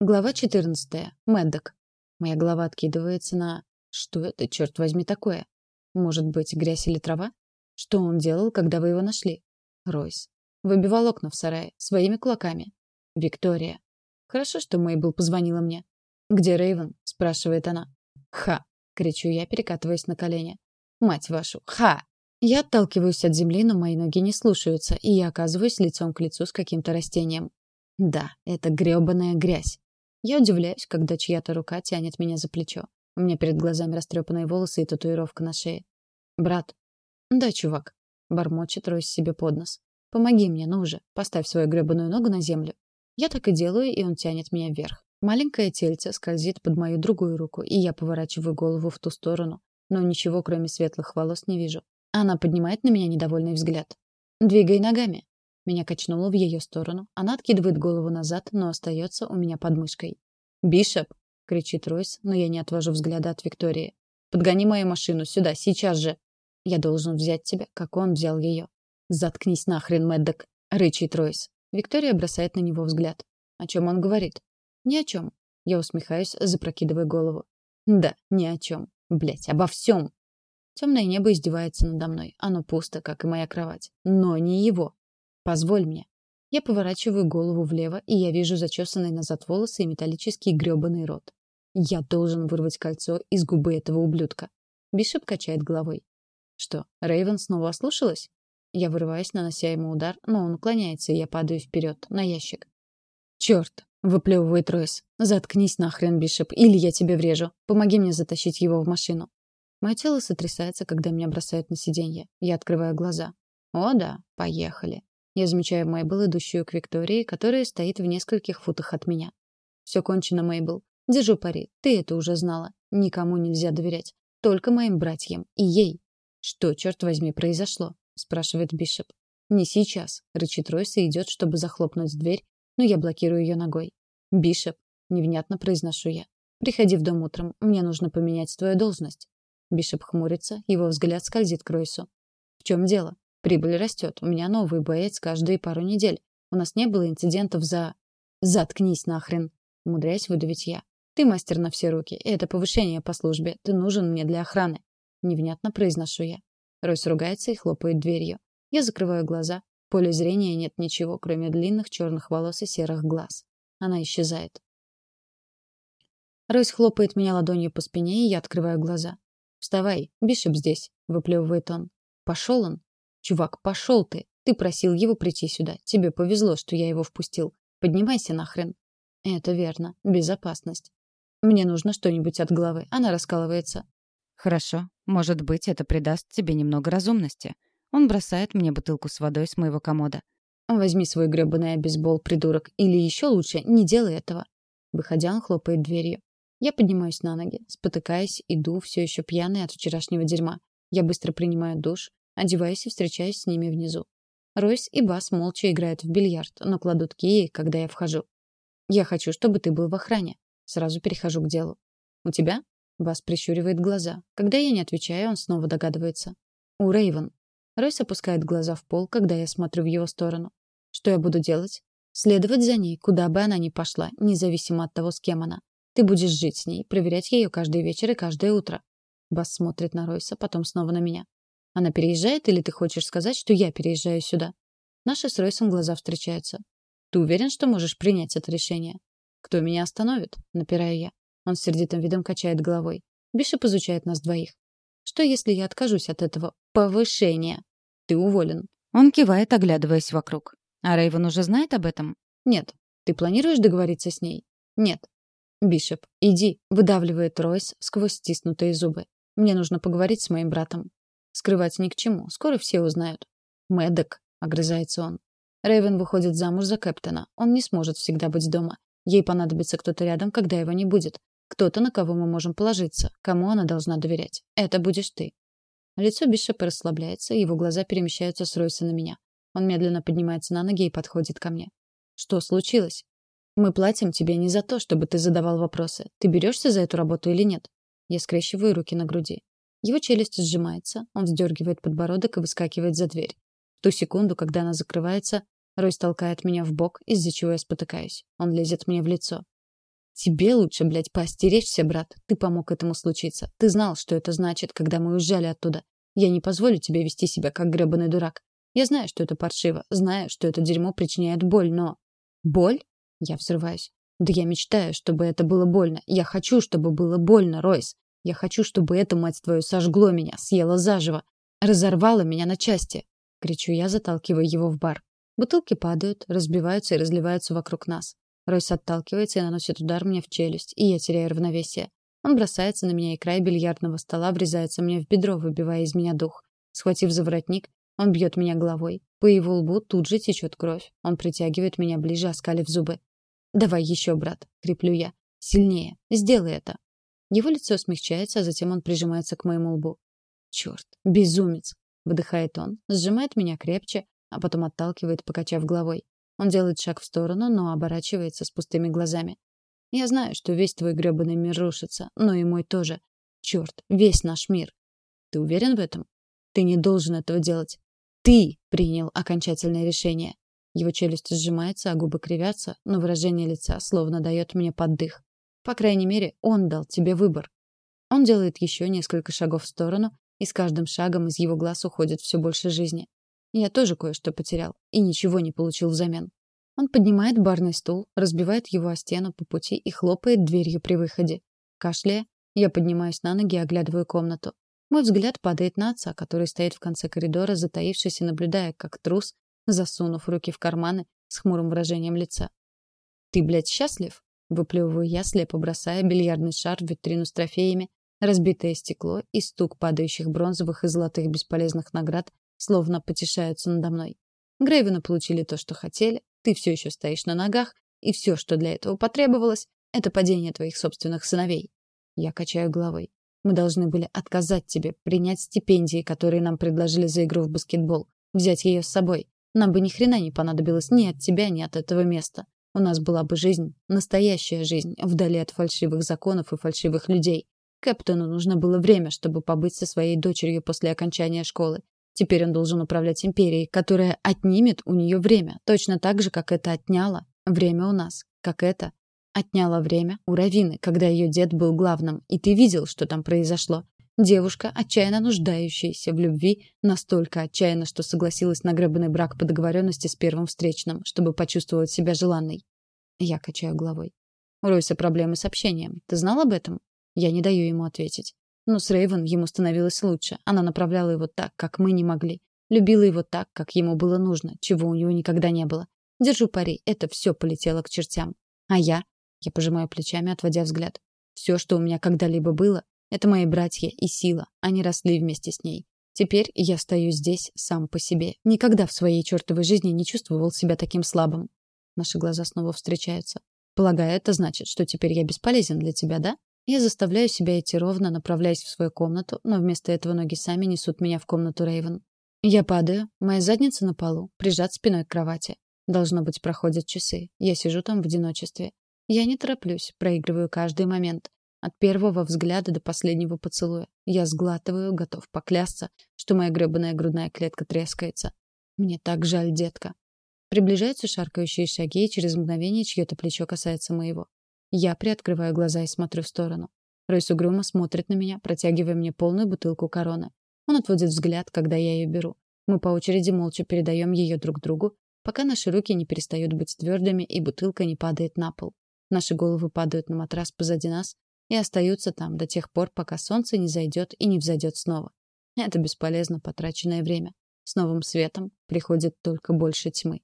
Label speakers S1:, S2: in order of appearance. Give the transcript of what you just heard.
S1: Глава 14. Мэддок. Моя голова откидывается на... Что это, черт возьми, такое? Может быть, грязь или трава? Что он делал, когда вы его нашли? Ройс. Выбивал окна в сарае. Своими кулаками. Виктория. Хорошо, что Мейбл позвонила мне. «Где Рейвен?» — спрашивает она. «Ха!» — кричу я, перекатываясь на колени. «Мать вашу! Ха!» Я отталкиваюсь от земли, но мои ноги не слушаются, и я оказываюсь лицом к лицу с каким-то растением. Да, это грёбаная грязь. Я удивляюсь, когда чья-то рука тянет меня за плечо. У меня перед глазами растрепанные волосы и татуировка на шее. «Брат». «Да, чувак». Бормочет Ройс себе под нос. «Помоги мне, ну же. Поставь свою гребаную ногу на землю». Я так и делаю, и он тянет меня вверх. Маленькое тельце скользит под мою другую руку, и я поворачиваю голову в ту сторону, но ничего, кроме светлых волос, не вижу. Она поднимает на меня недовольный взгляд. «Двигай ногами», меня качнуло в ее сторону. Она откидывает голову назад, но остается у меня под мышкой. «Бишоп!» — кричит Ройс, но я не отвожу взгляда от Виктории. «Подгони мою машину сюда, сейчас же!» «Я должен взять тебя, как он взял ее». «Заткнись нахрен, Мэддок!» — рычит Ройс. Виктория бросает на него взгляд. О чем он говорит? Ни о чем. Я усмехаюсь, запрокидывая голову. Да, ни о чем. Блять, обо всем. Темное небо издевается надо мной. Оно пусто, как и моя кровать. Но не его. Позволь мне. Я поворачиваю голову влево, и я вижу зачесанные назад волосы и металлический грёбаный рот. Я должен вырвать кольцо из губы этого ублюдка. Бишоп качает головой. Что, Рейвен снова ослушалась? Я вырываюсь, нанося ему удар, но он уклоняется, и я падаю вперед, на ящик. «Черт!» — выплевывает Ройс. «Заткнись нахрен, Бишоп, или я тебе врежу. Помоги мне затащить его в машину». Мое тело сотрясается, когда меня бросают на сиденье. Я открываю глаза. «О да, поехали». Я замечаю Мейбл, идущую к Виктории, которая стоит в нескольких футах от меня. Все кончено, Мейбл. Держу пари. Ты это уже знала. Никому нельзя доверять. Только моим братьям. И ей. Что, черт возьми, произошло? Спрашивает Бишоп. Не сейчас. Рычит Ройс и идет, чтобы захлопнуть дверь, но я блокирую ее ногой. Бишоп. Невнятно произношу я. Приходи в дом утром. Мне нужно поменять твою должность. Бишоп хмурится, его взгляд скользит к Ройсу. В чем дело? Прибыль растет. У меня новый боец каждые пару недель. У нас не было инцидентов за... Заткнись нахрен. Умудряюсь выдавить я. Ты мастер на все руки. Это повышение по службе. Ты нужен мне для охраны. Невнятно произношу я. Ройс ругается и хлопает дверью. Я закрываю глаза. В поле зрения нет ничего, кроме длинных черных волос и серых глаз. Она исчезает. Ройс хлопает меня ладонью по спине, и я открываю глаза. «Вставай, Бишоп здесь», — выплевывает он. «Пошел он?» «Чувак, пошел ты! Ты просил его прийти сюда. Тебе повезло, что я его впустил. Поднимайся нахрен!» «Это верно. Безопасность. Мне нужно что-нибудь от головы. Она раскалывается».
S2: «Хорошо. Может быть, это придаст тебе немного разумности. Он бросает мне бутылку с водой с моего комода.
S1: «Возьми свой гребаный бейсбол, придурок. Или еще лучше, не делай этого». Выходя, он хлопает дверью. Я поднимаюсь на ноги, спотыкаясь, иду, все еще пьяный от вчерашнего дерьма. Я быстро принимаю душ, Одеваюсь и встречаюсь с ними внизу. Ройс и Бас молча играют в бильярд, но кладут кии, когда я вхожу. «Я хочу, чтобы ты был в охране». Сразу перехожу к делу. «У тебя?» Бас прищуривает глаза. Когда я не отвечаю, он снова догадывается. «У Рейвен». Ройс опускает глаза в пол, когда я смотрю в его сторону. Что я буду делать? Следовать за ней, куда бы она ни пошла, независимо от того, с кем она. Ты будешь жить с ней, проверять ее каждый вечер и каждое утро. Бас смотрит на Ройса, потом снова на меня. Она переезжает или ты хочешь сказать, что я переезжаю сюда? Наши с Ройсом глаза встречаются. Ты уверен, что можешь принять это решение? Кто меня остановит? Напираю я. Он с сердитым видом качает головой. Бишоп изучает нас двоих. Что, если я откажусь от этого повышения? Ты уволен.
S2: Он кивает, оглядываясь вокруг. А Рейвен уже знает об этом?
S1: Нет. Ты планируешь договориться с ней? Нет. Бишоп, иди, выдавливает Ройс сквозь стиснутые зубы. Мне нужно поговорить с моим братом. Скрывать ни к чему. Скоро все узнают. Мэддок, огрызается он. Рейвен выходит замуж за Кэптона. Он не сможет всегда быть дома. Ей понадобится кто-то рядом, когда его не будет. Кто-то, на кого мы можем положиться. Кому она должна доверять. Это будешь ты. Лицо Бишопа расслабляется, его глаза перемещаются с Ройса на меня. Он медленно поднимается на ноги и подходит ко мне. Что случилось? Мы платим тебе не за то, чтобы ты задавал вопросы. Ты берешься за эту работу или нет? Я скрещиваю руки на груди. Его челюсть сжимается, он вздергивает подбородок и выскакивает за дверь. В ту секунду, когда она закрывается, Ройс толкает меня в бок, из-за чего я спотыкаюсь. Он лезет мне в лицо. Тебе лучше, блядь, поостеречься, брат. Ты помог этому случиться. Ты знал, что это значит, когда мы уезжали оттуда. Я не позволю тебе вести себя как гребаный дурак. Я знаю, что это паршиво, знаю, что это дерьмо причиняет боль, но... Боль? Я взрываюсь. Да я мечтаю, чтобы это было больно. Я хочу, чтобы было больно, Ройс. Я хочу, чтобы это, мать твою, сожгло меня, съело заживо, разорвало меня на части. Кричу я, заталкивая его в бар. Бутылки падают, разбиваются и разливаются вокруг нас. Ройс отталкивается и наносит удар мне в челюсть, и я теряю равновесие. Он бросается на меня, и край бильярдного стола врезается мне в бедро, выбивая из меня дух. Схватив за воротник, он бьет меня головой. По его лбу тут же течет кровь. Он притягивает меня ближе, оскалив зубы. «Давай еще, брат!» — креплю я. «Сильнее! Сделай это!» Его лицо смягчается, а затем он прижимается к моему лбу. «Черт! Безумец!» — выдыхает он, сжимает меня крепче, а потом отталкивает, покачав головой. Он делает шаг в сторону, но оборачивается с пустыми глазами. «Я знаю, что весь твой грёбаный мир рушится, но и мой тоже. Черт, весь наш мир. Ты уверен в этом? Ты не должен этого делать. Ты принял окончательное решение. Его челюсть сжимается, а губы кривятся, но выражение лица словно дает мне поддых. По крайней мере, он дал тебе выбор. Он делает еще несколько шагов в сторону, и с каждым шагом из его глаз уходит все больше жизни. Я тоже кое-что потерял и ничего не получил взамен. Он поднимает барный стул, разбивает его о стену по пути и хлопает дверью при выходе. Кашляя, я поднимаюсь на ноги и оглядываю комнату. Мой взгляд падает на отца, который стоит в конце коридора, затаившись и наблюдая, как трус, засунув руки в карманы, с хмурым выражением лица. «Ты, блядь, счастлив?» — выплевываю я, слепо бросая бильярдный шар в витрину с трофеями, разбитое стекло и стук падающих бронзовых и золотых бесполезных наград, словно потешаются надо мной. Грейвены получили то, что хотели, ты все еще стоишь на ногах, и все, что для этого потребовалось, это падение твоих собственных сыновей. Я качаю головой. Мы должны были отказать тебе, принять стипендии, которые нам предложили за игру в баскетбол, взять ее с собой. Нам бы ни хрена не понадобилось ни от тебя, ни от этого места. У нас была бы жизнь, настоящая жизнь, вдали от фальшивых законов и фальшивых людей. Кэптону нужно было время, чтобы побыть со своей дочерью после окончания школы. Теперь он должен управлять империей, которая отнимет у нее время, точно так же, как это отняло время у нас, как это Отняла время у Равины, когда ее дед был главным, и ты видел, что там произошло. Девушка, отчаянно нуждающаяся в любви, настолько отчаянно, что согласилась на гребаный брак по договоренности с первым встречным, чтобы почувствовать себя желанной. Я качаю головой. У Ройса проблемы с общением. Ты знал об этом? Я не даю ему ответить. Но с Рейвен ему становилось лучше. Она направляла его так, как мы не могли. Любила его так, как ему было нужно, чего у него никогда не было. Держу пари, это все полетело к чертям. А я? Я пожимаю плечами, отводя взгляд. Все, что у меня когда-либо было, это мои братья и сила. Они росли вместе с ней. Теперь я стою здесь сам по себе. Никогда в своей чертовой жизни не чувствовал себя таким слабым. Наши глаза снова встречаются. Полагаю, это значит, что теперь я бесполезен для тебя, да? Я заставляю себя идти ровно, направляясь в свою комнату, но вместо этого ноги сами несут меня в комнату Рейвен. Я падаю, моя задница на полу, прижат спиной к кровати. Должно быть, проходят часы. Я сижу там в одиночестве. Я не тороплюсь, проигрываю каждый момент. От первого взгляда до последнего поцелуя. Я сглатываю, готов поклясться, что моя гребаная грудная клетка трескается. Мне так жаль, детка. Приближаются шаркающие шаги, и через мгновение чье-то плечо касается моего. Я приоткрываю глаза и смотрю в сторону. Ройс угрюмо смотрит на меня, протягивая мне полную бутылку короны. Он отводит взгляд, когда я ее беру. Мы по очереди молча передаем ее друг другу, пока наши руки не перестают быть твердыми и бутылка не падает на пол. Наши головы падают на матрас позади нас и остаются там до тех пор, пока солнце не зайдет и не взойдет снова. Это бесполезно потраченное время. С новым светом приходит только больше тьмы.